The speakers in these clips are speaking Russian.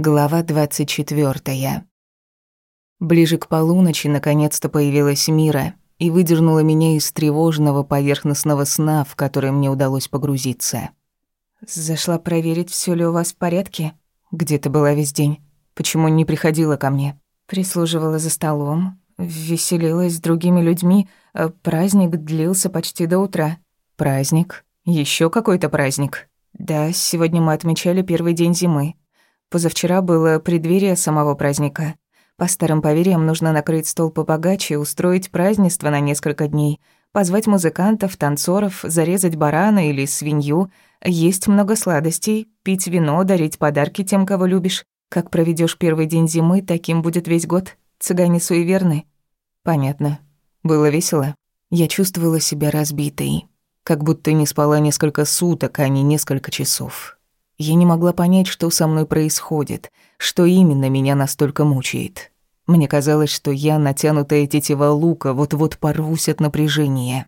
Глава 24. Ближе к полуночи наконец-то появилась Мира и выдернула меня из тревожного поверхностного сна, в который мне удалось погрузиться. Зашла проверить, все ли у вас в порядке. Где ты была весь день? Почему не приходила ко мне? Прислуживала за столом, веселилась с другими людьми, а праздник длился почти до утра. Праздник? Еще какой-то праздник? Да, сегодня мы отмечали первый день зимы. Позавчера было преддверие самого праздника. По старым поверьям нужно накрыть стол побогаче, устроить празднество на несколько дней, позвать музыкантов, танцоров, зарезать барана или свинью, есть много сладостей, пить вино, дарить подарки тем, кого любишь. Как проведешь первый день зимы, таким будет весь год. Цыгане суеверны. Понятно. Было весело. Я чувствовала себя разбитой, как будто не спала несколько суток, а не несколько часов. Я не могла понять, что со мной происходит, что именно меня настолько мучает. Мне казалось, что я, натянутая тетива лука, вот-вот порвусь от напряжения.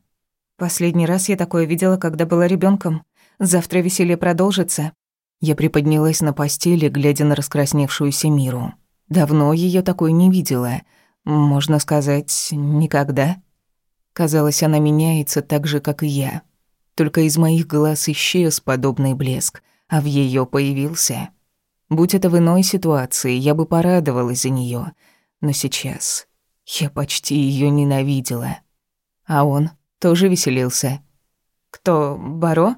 Последний раз я такое видела, когда была ребенком. Завтра веселье продолжится. Я приподнялась на постели, глядя на раскрасневшуюся миру. Давно ее такой не видела. Можно сказать, никогда. Казалось, она меняется так же, как и я. Только из моих глаз исчез подобный блеск, а в ее появился. Будь это в иной ситуации, я бы порадовалась за нее, но сейчас я почти ее ненавидела. А он тоже веселился. «Кто, Баро?»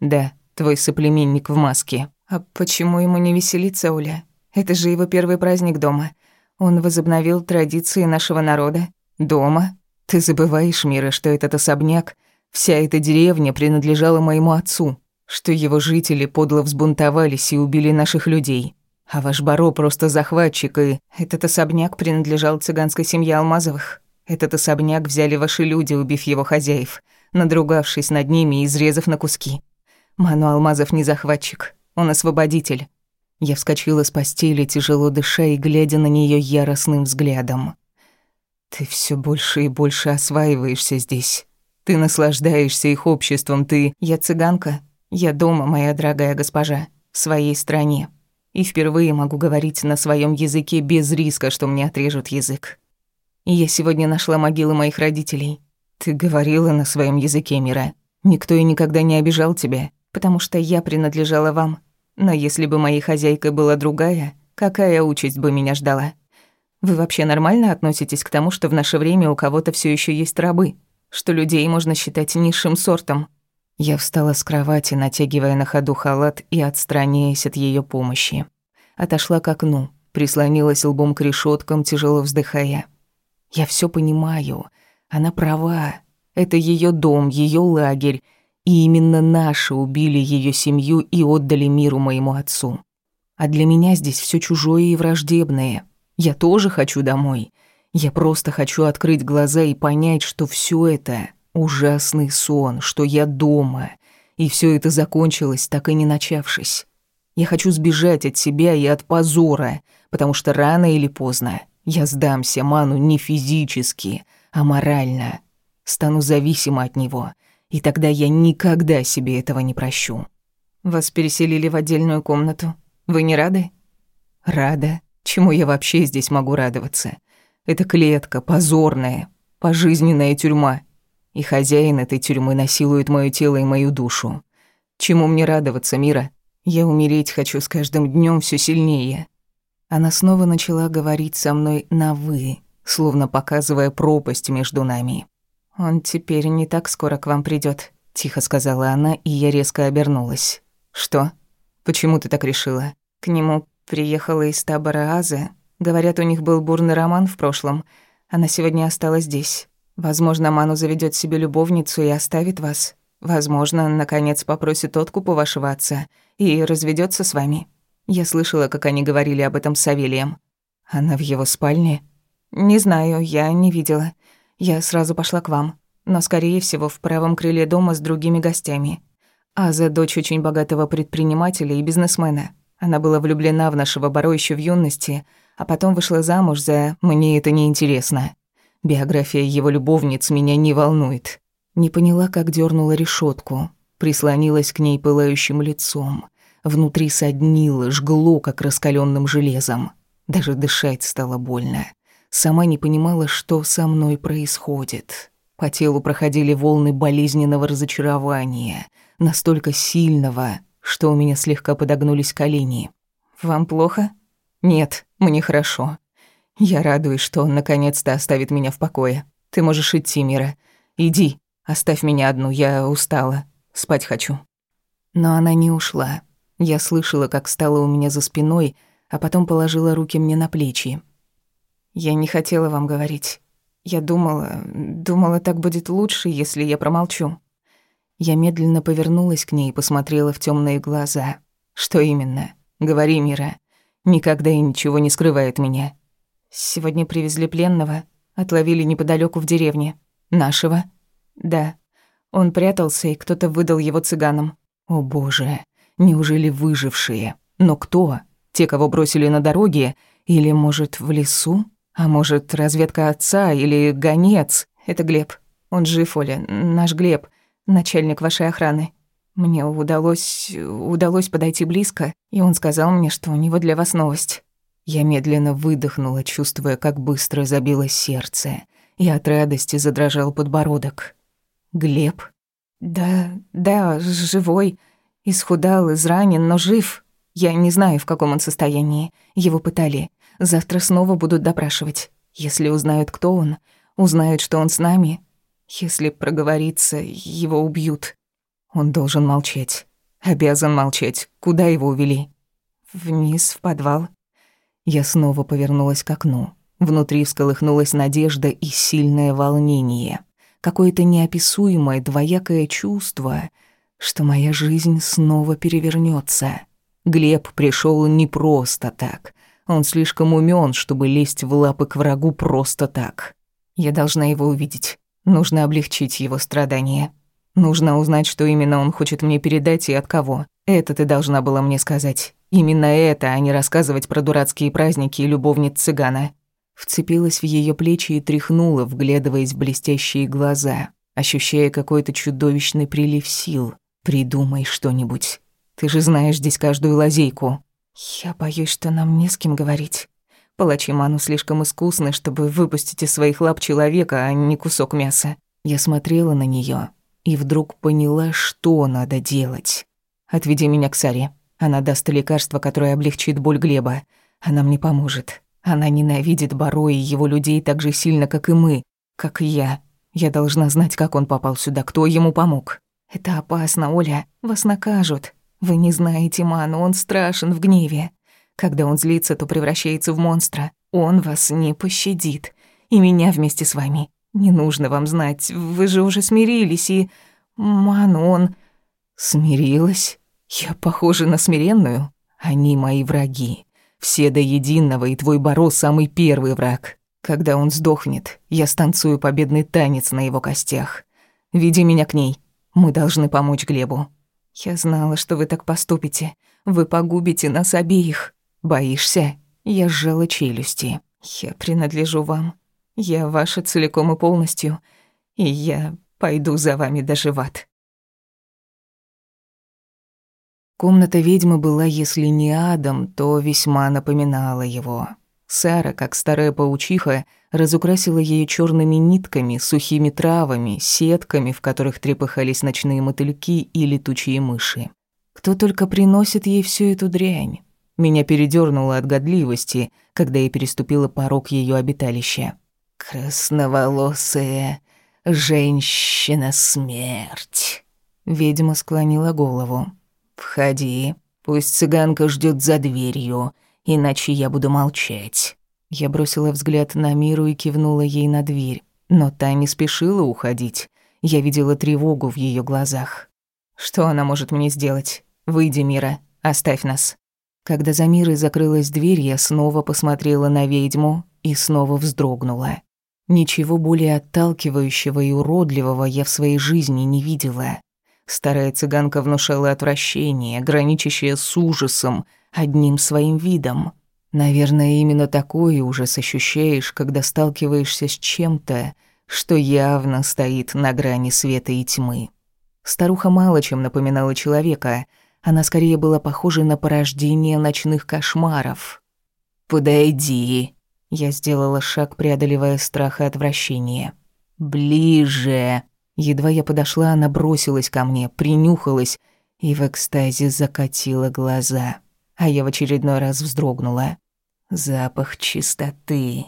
«Да, твой соплеменник в маске». «А почему ему не веселиться, Оля? Это же его первый праздник дома. Он возобновил традиции нашего народа». «Дома? Ты забываешь, Мира, что этот особняк, вся эта деревня принадлежала моему отцу что его жители подло взбунтовались и убили наших людей. А ваш Баро просто захватчик, и этот особняк принадлежал цыганской семье Алмазовых. Этот особняк взяли ваши люди, убив его хозяев, надругавшись над ними и изрезав на куски. Ману Алмазов не захватчик, он освободитель. Я вскочила с постели, тяжело дыша и глядя на нее яростным взглядом. Ты все больше и больше осваиваешься здесь. Ты наслаждаешься их обществом, ты... Я цыганка, я дома, моя дорогая госпожа, в своей стране. И впервые могу говорить на своем языке без риска, что мне отрежут язык. Я сегодня нашла могилы моих родителей. Ты говорила на своем языке, Мира. Никто и никогда не обижал тебя. Потому что я принадлежала вам. Но если бы моей хозяйкой была другая, какая участь бы меня ждала? Вы вообще нормально относитесь к тому, что в наше время у кого-то все еще есть рабы? Что людей можно считать низшим сортом? Я встала с кровати, натягивая на ходу халат и отстраняясь от ее помощи. Отошла к окну, прислонилась лбом к решеткам, тяжело вздыхая. Я все понимаю. Она права. Это ее дом, ее лагерь, и именно наши убили ее семью и отдали миру моему отцу. А для меня здесь все чужое и враждебное. Я тоже хочу домой. Я просто хочу открыть глаза и понять, что все это Ужасный сон, что я дома, и все это закончилось, так и не начавшись. Я хочу сбежать от себя и от позора, потому что рано или поздно я сдамся Ману не физически, а морально. Стану зависима от него, и тогда я никогда себе этого не прощу. Вас переселили в отдельную комнату. Вы не рады? Рада? Чему я вообще здесь могу радоваться? Это клетка, позорная, пожизненная тюрьма. И хозяин этой тюрьмы насилует моё тело и мою душу. Чему мне радоваться, Мира? Я умереть хочу с каждым днём всё сильнее. Она снова начала говорить со мной на «вы», словно показывая пропасть между нами. «Он теперь не так скоро к вам придёт», — тихо сказала она, и я резко обернулась. «Что? Почему ты так решила?» К нему приехала из табора Аза. Говорят, у них был бурный роман в прошлом. Она сегодня осталась здесь. Возможно, Ману заведет себе любовницу и оставит вас. Возможно, наконец попросит откуп у вашего отца и разведется с вами. Я слышала, как они говорили об этом с Савелием. Она в его спальне? Не знаю, я не видела. Я сразу пошла к вам, но скорее всего в правом крыле дома с другими гостями. Аза дочь очень богатого предпринимателя и бизнесмена. Она была влюблена в нашего Баро еще в юности, а потом вышла замуж за «мне это не интересно. Биография его любовниц меня не волнует. Не поняла, как дернула решетку, прислонилась к ней пылающим лицом, Внутри соднило, жгло, как раскаленным железом. Даже дышать стало больно. Сама не понимала, что со мной происходит. По телу проходили волны болезненного разочарования, настолько сильного, что у меня слегка подогнулись колени. «Вам плохо?» «Нет, мне хорошо. Я радуюсь, что он наконец-то оставит меня в покое. Ты можешь идти, Мира. Иди, оставь меня одну, я устала. Спать хочу». Но она не ушла. Я слышала, как стала у меня за спиной, а потом положила руки мне на плечи. «Я не хотела вам говорить. Я думала, думала, так будет лучше, если я промолчу». Я медленно повернулась к ней и посмотрела в темные глаза. «Что именно? Говори, Мира. Никогда и ничего не скрывает меня». «Сегодня привезли пленного, отловили неподалеку в деревне. Нашего?» «Да. Он прятался, и кто-то выдал его цыганам». «О боже, неужели выжившие? Но кто? Те, кого бросили на дороге? Или, может, в лесу? А может, разведка отца или гонец? Это Глеб. Он жив, Оля, наш Глеб, начальник вашей охраны. Мне удалось... удалось подойти близко, и он сказал мне, что у него для вас новость». Я медленно выдохнула, чувствуя, как быстро забилось сердце, и от радости задрожал подбородок. «Глеб?» «Да, да, живой. Исхудал, изранен, но жив. Я не знаю, в каком он состоянии. Его пытали. Завтра снова будут допрашивать. Если узнают, кто он, узнают, что он с нами. Если проговорится, его убьют. Он должен молчать. Обязан молчать. Куда его увели? Вниз, в подвал. Я снова повернулась к окну. Внутри всколыхнулась надежда и сильное волнение. Какое-то неописуемое двоякое чувство, что моя жизнь снова перевернется. Глеб пришел не просто так. Он слишком умен, чтобы лезть в лапы к врагу просто так. Я должна его увидеть. Нужно облегчить его страдания. Нужно узнать, что именно он хочет мне передать и от кого. Это ты должна была мне сказать. Именно это, а не рассказывать про дурацкие праздники и любовниц цыгана. Вцепилась в ее плечи и тряхнула, вглядываясь в блестящие глаза, ощущая какой-то чудовищный прилив сил. «Придумай что-нибудь. Ты же знаешь здесь каждую лазейку». «Я боюсь, что нам не с кем говорить. Палачи Ману слишком искусны, чтобы выпустить из своих лап человека, а не кусок мяса». Я смотрела на нее и вдруг поняла, что надо делать. «Отведи меня к Саре. Она даст лекарство, которое облегчит боль Глеба. Она мне поможет. Она ненавидит Баро и его людей так же сильно, как и мы, как и я. Я должна знать, как он попал сюда, кто ему помог. Это опасно, Оля. Вас накажут. Вы не знаете Ману, он страшен в гневе. Когда он злится, то превращается в монстра. Он вас не пощадит. И меня вместе с вами. Не нужно вам знать, вы же уже смирились, и... Ману, он... Смирилась? Я похожа на смиренную? Они мои враги. Все до единого, и твой Боро самый первый враг. Когда он сдохнет, я станцую победный танец на его костях. Веди меня к ней. Мы должны помочь Глебу. Я знала, что вы так поступите. Вы погубите нас обеих. Боишься? Я сжала челюсти. Я принадлежу вам. Я ваша целиком и полностью. И я пойду за вами доживать. Комната ведьмы была, если не адом, то весьма напоминала его. Сара, как старая паучиха, разукрасила ее черными нитками, сухими травами, сетками, в которых трепыхались ночные мотыльки и летучие мыши. Кто только приносит ей всю эту дрянь. Меня передернуло от годливости, когда я переступила порог ее обиталища. «Красноволосая женщина-смерть», — ведьма склонила голову. «Входи. Пусть цыганка ждет за дверью, иначе я буду молчать». Я бросила взгляд на Миру и кивнула ей на дверь, но та не спешила уходить. Я видела тревогу в ее глазах. «Что она может мне сделать? Выйди, Мира, оставь нас». Когда за Мирой закрылась дверь, я снова посмотрела на ведьму и снова вздрогнула. Ничего более отталкивающего и уродливого я в своей жизни не видела. Старая цыганка внушала отвращение, граничащее с ужасом, одним своим видом. Наверное, именно такой ужас ощущаешь, когда сталкиваешься с чем-то, что явно стоит на грани света и тьмы. Старуха мало чем напоминала человека. Она скорее была похожа на порождение ночных кошмаров. «Подойди!» Я сделала шаг, преодолевая страх и отвращение. «Ближе!» Едва я подошла, она бросилась ко мне, принюхалась и в экстазе закатила глаза. А я в очередной раз вздрогнула. Запах чистоты.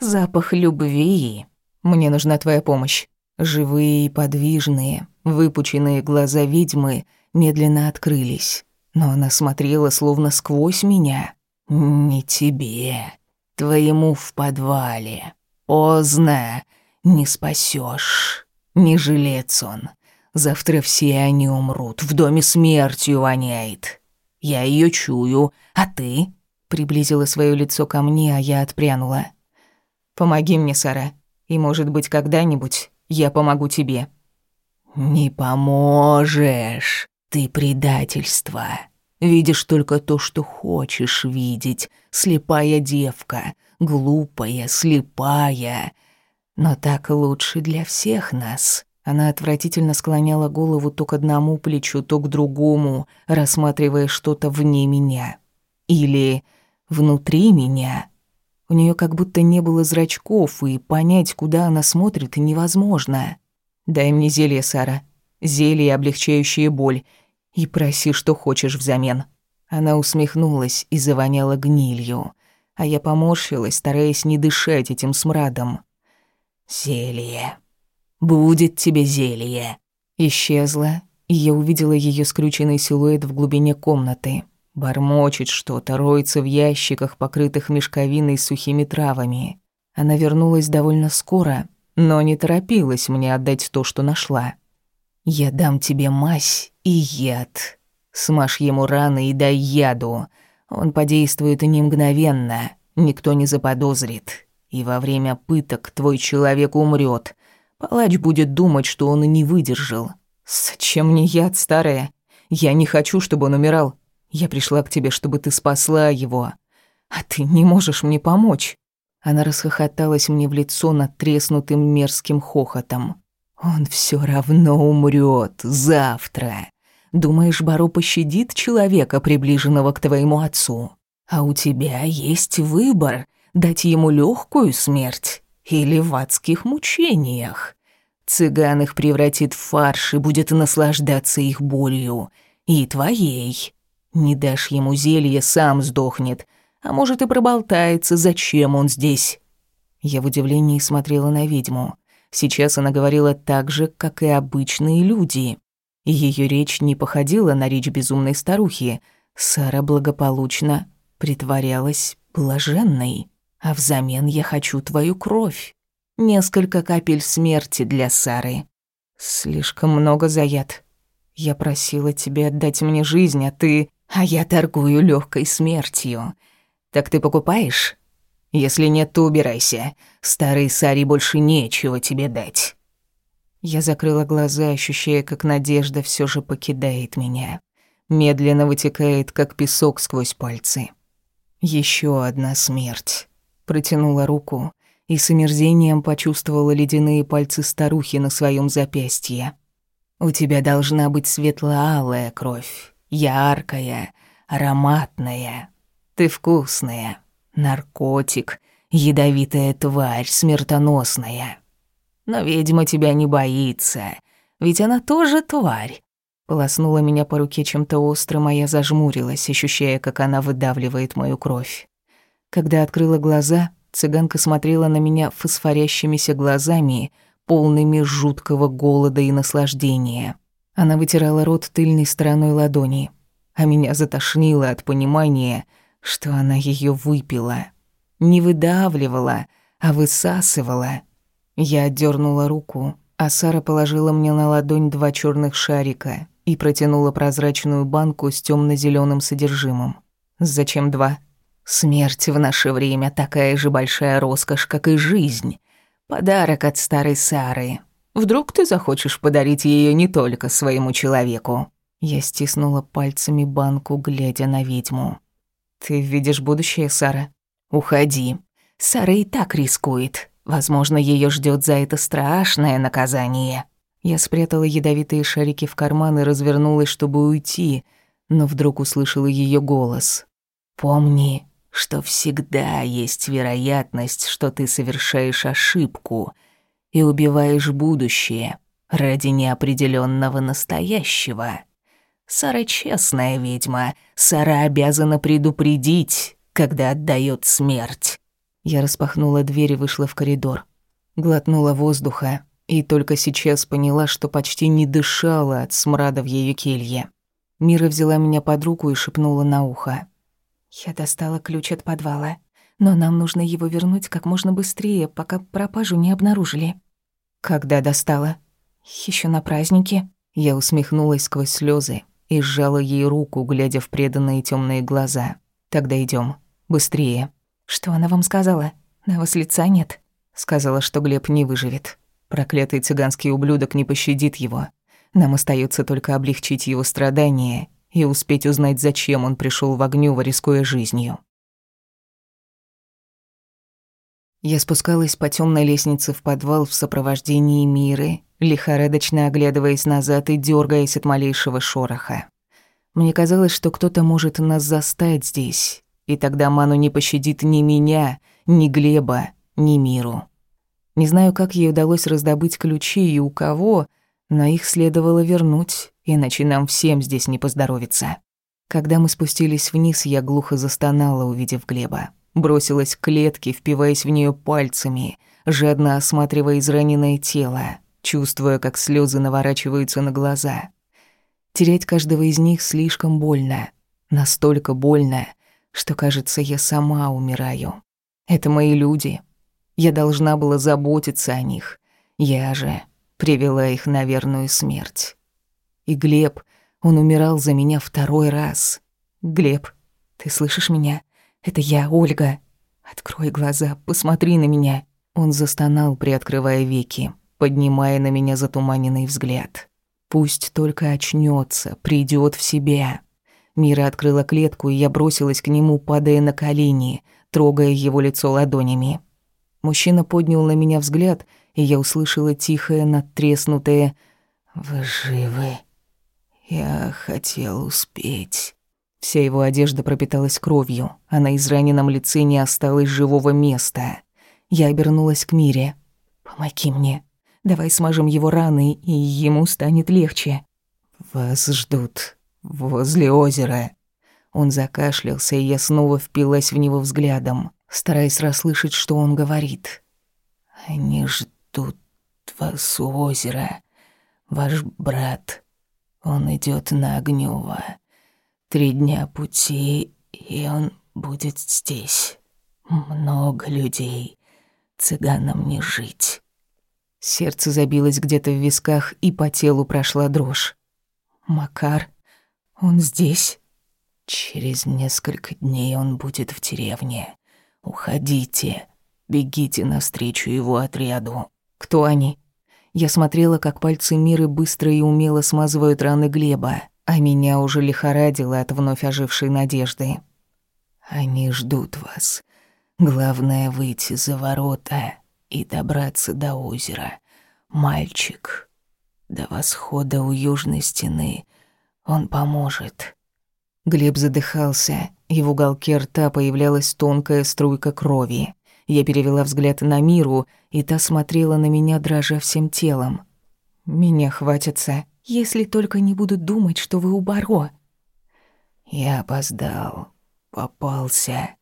Запах любви. Мне нужна твоя помощь. Живые и подвижные, выпученные глаза ведьмы медленно открылись. Но она смотрела словно сквозь меня. «Не тебе. Твоему в подвале. Поздно. Не спасешь. Не жилец он. Завтра все они умрут. В доме смертью воняет. Я ее чую. А ты?» Приблизила свое лицо ко мне, а я отпрянула. «Помоги мне, Сара. И, может быть, когда-нибудь я помогу тебе». «Не поможешь. Ты предательство. Видишь только то, что хочешь видеть. Слепая девка. Глупая, слепая. Но так лучше для всех нас». Она отвратительно склоняла голову то к одному плечу, то к другому, рассматривая что-то вне меня. Или внутри меня. У нее как будто не было зрачков, и понять, куда она смотрит, невозможно. «Дай мне зелье, Сара. Зелье, облегчающее боль. И проси, что хочешь взамен». Она усмехнулась и завоняла гнилью, а я поморщилась, стараясь не дышать этим смрадом. «Зелье. Будет тебе зелье». Исчезла, и я увидела ее скрюченный силуэт в глубине комнаты. Бормочет что-то, роется в ящиках, покрытых мешковиной с сухими травами. Она вернулась довольно скоро, но не торопилась мне отдать то, что нашла. «Я дам тебе мазь и яд. Смажь ему раны и дай яду. Он подействует не мгновенно, никто не заподозрит. И во время пыток твой человек умрет. Палач будет думать, что он и не выдержал. Зачем мне яд, старая? Я не хочу, чтобы он умирал. Я пришла к тебе, чтобы ты спасла его, а ты не можешь мне помочь». Она расхохоталась мне в лицо над треснутым мерзким хохотом. «Он все равно умрет завтра. Думаешь, Баро пощадит человека, приближенного к твоему отцу? А у тебя есть выбор — дать ему легкую смерть или в адских мучениях. Цыган их превратит в фарш и будет наслаждаться их болью. И твоей. Не дашь ему зелье, сам сдохнет. А может и проболтается, зачем он здесь. Я в удивлении смотрела на ведьму. Сейчас она говорила так же, как и обычные люди. Ее речь не походила на речь безумной старухи. Сара благополучно притворялась блаженной. А взамен я хочу твою кровь. Несколько капель смерти для Сары. Слишком много заят. Я просила тебя отдать мне жизнь, а ты а я торгую легкой смертью. Так ты покупаешь? Если нет, то убирайся. Старый Сари больше нечего тебе дать». Я закрыла глаза, ощущая, как надежда все же покидает меня. Медленно вытекает, как песок сквозь пальцы. Еще одна смерть. Протянула руку и с омерзением почувствовала ледяные пальцы старухи на своем запястье. «У тебя должна быть светло-алая кровь яркая, ароматная. Ты вкусная, наркотик, ядовитая тварь, смертоносная. Но ведьма тебя не боится, ведь она тоже тварь. Полоснула меня по руке чем-то острым, а я зажмурилась, ощущая, как она выдавливает мою кровь. Когда открыла глаза, цыганка смотрела на меня фосфорящимися глазами, полными жуткого голода и наслаждения. Она вытирала рот тыльной стороной ладони, а меня затошнило от понимания, что она ее выпила. Не выдавливала, а высасывала. Я отдернула руку, а Сара положила мне на ладонь два черных шарика и протянула прозрачную банку с темно зеленым содержимым. Зачем два? Смерть в наше время такая же большая роскошь, как и жизнь. Подарок от старой Сары, Вдруг ты захочешь подарить ее не только своему человеку?» Я стиснула пальцами банку, глядя на ведьму. «Ты видишь будущее, Сара?» «Уходи. Сара и так рискует. Возможно, ее ждет за это страшное наказание». Я спрятала ядовитые шарики в карман и развернулась, чтобы уйти, но вдруг услышала ее голос. «Помни, что всегда есть вероятность, что ты совершаешь ошибку и убиваешь будущее ради неопределенного настоящего. Сара честная ведьма, Сара обязана предупредить, когда отдает смерть». Я распахнула дверь и вышла в коридор. Глотнула воздуха и только сейчас поняла, что почти не дышала от смрада в ее келье. Мира взяла меня под руку и шепнула на ухо. «Я достала ключ от подвала, но нам нужно его вернуть как можно быстрее, пока пропажу не обнаружили». «Когда достала?» Еще на празднике». Я усмехнулась сквозь слезы и сжала ей руку, глядя в преданные темные глаза. «Тогда идем, Быстрее». «Что она вам сказала? На вас лица нет?» Сказала, что Глеб не выживет. Проклятый цыганский ублюдок не пощадит его. Нам остается только облегчить его страдания и успеть узнать, зачем он пришел в огню, рискуя жизнью. Я спускалась по темной лестнице в подвал в сопровождении Миры, лихорадочно оглядываясь назад и дергаясь от малейшего шороха. Мне казалось, что кто-то может нас застать здесь, и тогда Ману не пощадит ни меня, ни Глеба, ни Миру. Не знаю, как ей удалось раздобыть ключи и у кого, но их следовало вернуть, иначе нам всем здесь не поздоровится. Когда мы спустились вниз, я глухо застонала, увидев Глеба. Бросилась к клетке, впиваясь в нее пальцами, жадно осматривая израненное тело, чувствуя, как слезы наворачиваются на глаза. Терять каждого из них слишком больно. Настолько больно, что, кажется, я сама умираю. Это мои люди. Я должна была заботиться о них. Я же привела их на верную смерть. И Глеб, он умирал за меня второй раз. Глеб, ты слышишь меня? Это я, Ольга. Открой глаза, посмотри на меня. Он застонал, приоткрывая веки, поднимая на меня затуманенный взгляд. Пусть только очнется, придет в себя. Мира открыла клетку, и я бросилась к нему, падая на колени, трогая его лицо ладонями. Мужчина поднял на меня взгляд, и я услышала тихое, надтреснутое «Вы живы? Я хотел успеть». Вся его одежда пропиталась кровью, а на израненном лице не осталось живого места. Я обернулась к Мире. «Помоги мне. Давай смажем его раны, и ему станет легче». «Вас ждут возле озера». Он закашлялся, и я снова впилась в него взглядом, стараясь расслышать, что он говорит. «Они ждут вас у озера. Ваш брат, он идет на Огнёво. Три дня пути, и он будет здесь. Много людей. Цыганам не жить. Сердце забилось где-то в висках, и по телу прошла дрожь. Макар, он здесь? Через несколько дней он будет в деревне. Уходите, бегите навстречу его отряду. Кто они? Я смотрела, как пальцы Миры быстро и умело смазывают раны Глеба а меня уже лихорадило от вновь ожившей надежды. «Они ждут вас. Главное — выйти за ворота и добраться до озера. Мальчик, до восхода у южной стены он поможет». Глеб задыхался, и в уголке рта появлялась тонкая струйка крови. Я перевела взгляд на Миру, и та смотрела на меня, дрожа всем телом. «Меня хватится», если только не будут думать, что вы у Баро». «Я опоздал, попался.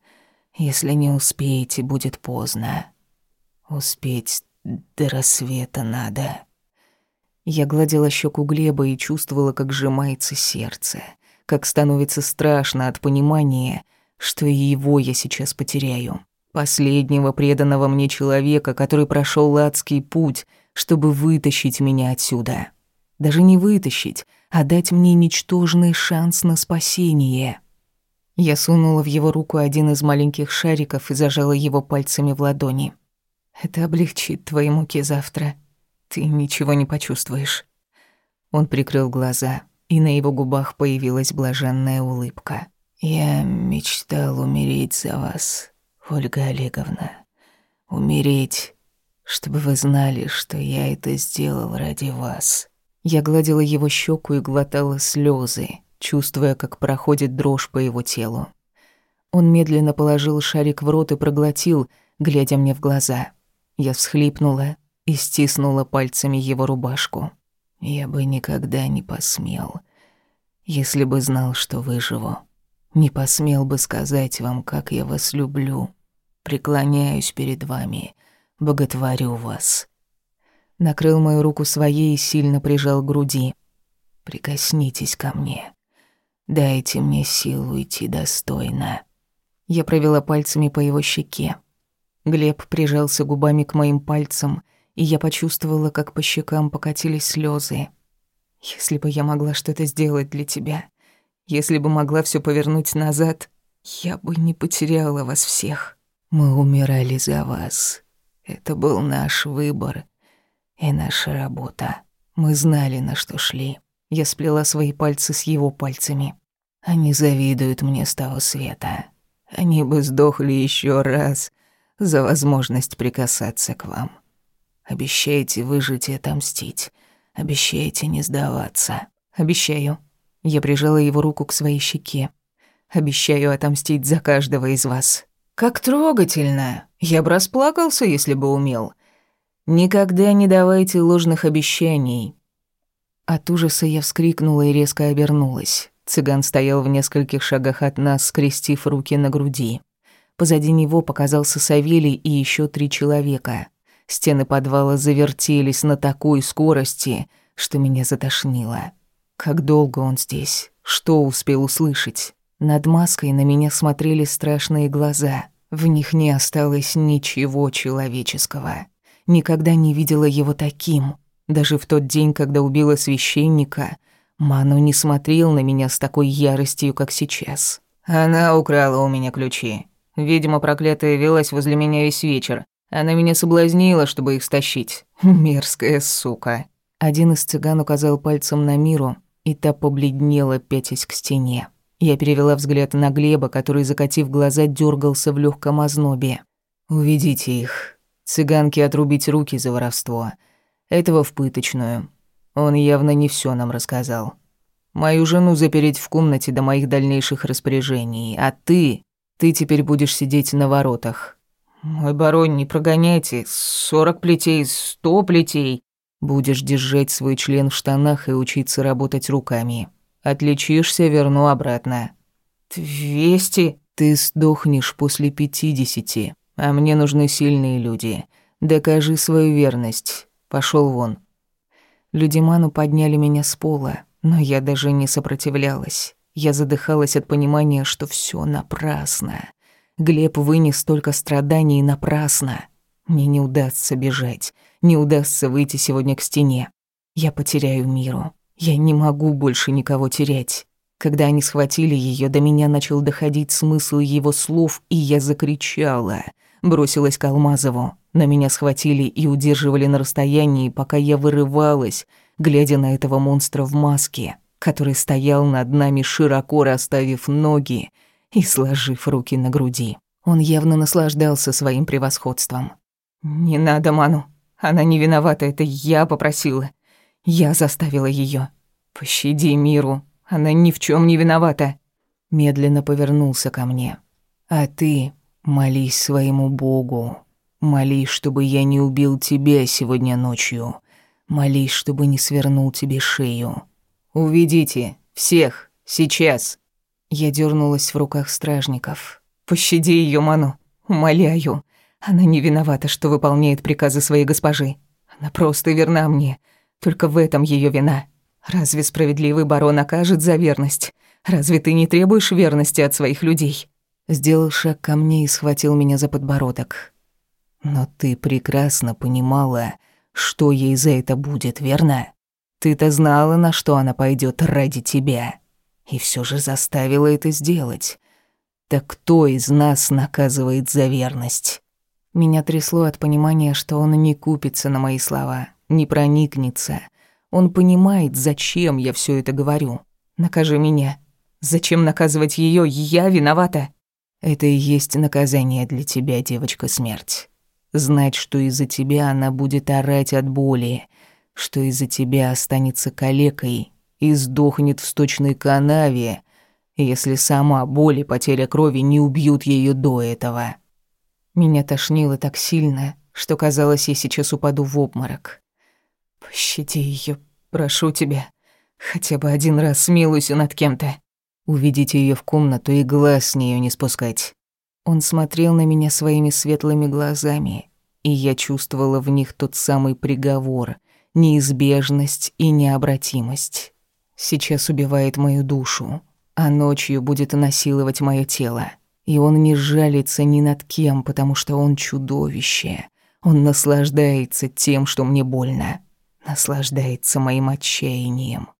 Если не успеете, будет поздно. Успеть до рассвета надо». Я гладила щеку Глеба и чувствовала, как сжимается сердце, как становится страшно от понимания, что и его я сейчас потеряю. Последнего преданного мне человека, который прошел адский путь, чтобы вытащить меня отсюда даже не вытащить, а дать мне ничтожный шанс на спасение. Я сунула в его руку один из маленьких шариков и зажала его пальцами в ладони. Это облегчит твои муки завтра. Ты ничего не почувствуешь. Он прикрыл глаза, и на его губах появилась блаженная улыбка. Я мечтал умереть за вас, Ольга Олеговна. Умереть, чтобы вы знали, что я это сделал ради вас. Я гладила его щеку и глотала слезы, чувствуя, как проходит дрожь по его телу. Он медленно положил шарик в рот и проглотил, глядя мне в глаза. Я всхлипнула и стиснула пальцами его рубашку. Я бы никогда не посмел, если бы знал, что выживу. Не посмел бы сказать вам, как я вас люблю. Преклоняюсь перед вами, боготворю вас. Накрыл мою руку своей и сильно прижал к груди. Прикоснитесь ко мне. Дайте мне силу идти достойно. Я провела пальцами по его щеке. Глеб прижался губами к моим пальцам, и я почувствовала, как по щекам покатились слезы. Если бы я могла что-то сделать для тебя, если бы могла все повернуть назад, я бы не потеряла вас всех. Мы умирали за вас. Это был наш выбор и наша работа. Мы знали, на что шли. Я сплела свои пальцы с его пальцами. Они завидуют мне с того света. Они бы сдохли еще раз за возможность прикасаться к вам. Обещайте выжить и отомстить. Обещайте не сдаваться. Обещаю. Я прижала его руку к своей щеке. Обещаю отомстить за каждого из вас. Как трогательно. Я бы расплакался, если бы умел. Никогда не давайте ложных обещаний. От ужаса я вскрикнула и резко обернулась. Цыган стоял в нескольких шагах от нас, скрестив руки на груди. Позади него показался Савелий и еще три человека. Стены подвала завертелись на такой скорости, что меня затошнило. Как долго он здесь? Что успел услышать? Над маской на меня смотрели страшные глаза. В них не осталось ничего человеческого. Никогда не видела его таким. Даже в тот день, когда убила священника — Ману не смотрел на меня с такой яростью, как сейчас. Она украла у меня ключи. Видимо, проклятая велась возле меня весь вечер. Она меня соблазнила, чтобы их стащить. Мерзкая сука. Один из цыган указал пальцем на Миру, и та побледнела, пятясь к стене. Я перевела взгляд на Глеба, который, закатив глаза, дергался в легком ознобе. «Уведите их. Цыганки отрубить руки за воровство. Этого в пыточную. Он явно не все нам рассказал. Мою жену запереть в комнате до моих дальнейших распоряжений, а ты... Ты теперь будешь сидеть на воротах. Мой барон, не прогоняйте. Сорок плетей, сто плетей. Будешь держать свой член в штанах и учиться работать руками. Отличишься, верну обратно. Двести? Ты сдохнешь после пятидесяти, а мне нужны сильные люди. Докажи свою верность. Пошел вон. Людиману подняли меня с пола, но я даже не сопротивлялась. Я задыхалась от понимания, что все напрасно. Глеб вынес столько страданий напрасно. Мне не удастся бежать, не удастся выйти сегодня к стене. Я потеряю миру. Я не могу больше никого терять. Когда они схватили ее, до меня начал доходить смысл его слов, и я закричала. Бросилась к Алмазову. На меня схватили и удерживали на расстоянии, пока я вырывалась, глядя на этого монстра в маске, который стоял над нами, широко расставив ноги и сложив руки на груди. Он явно наслаждался своим превосходством. «Не надо, Ману. Она не виновата, это я попросила. Я заставила ее. Пощади миру. Она ни в чем не виновата». Медленно повернулся ко мне. «А ты молись своему Богу. Молись, чтобы я не убил тебя сегодня ночью. Молись, чтобы не свернул тебе шею. Уведите всех сейчас. Я дернулась в руках стражников. Пощади ее, Ману, умоляю. Она не виновата, что выполняет приказы своей госпожи. Она просто верна мне. Только в этом ее вина. Разве справедливый барон окажет за верность? Разве ты не требуешь верности от своих людей? Сделал шаг ко мне и схватил меня за подбородок. Но ты прекрасно понимала, что ей за это будет, верно? Ты-то знала, на что она пойдет ради тебя. И все же заставила это сделать. Так кто из нас наказывает за верность? Меня трясло от понимания, что он не купится на мои слова, не проникнется. Он понимает, зачем я все это говорю. Накажи меня. Зачем наказывать ее? Я виновата. Это и есть наказание для тебя, девочка смерть. Знать, что из-за тебя она будет орать от боли, что из-за тебя останется калекой и сдохнет в сточной канаве, если сама боль и потеря крови не убьют ее до этого. Меня тошнило так сильно, что казалось, я сейчас упаду в обморок. Пощади ее, прошу тебя. Хотя бы один раз смилуйся над кем-то. Уведите ее в комнату и глаз с нее не спускать. Он смотрел на меня своими светлыми глазами, и я чувствовала в них тот самый приговор, неизбежность и необратимость. Сейчас убивает мою душу, а ночью будет насиловать мое тело. И он не жалится ни над кем, потому что он чудовище. Он наслаждается тем, что мне больно. Наслаждается моим отчаянием.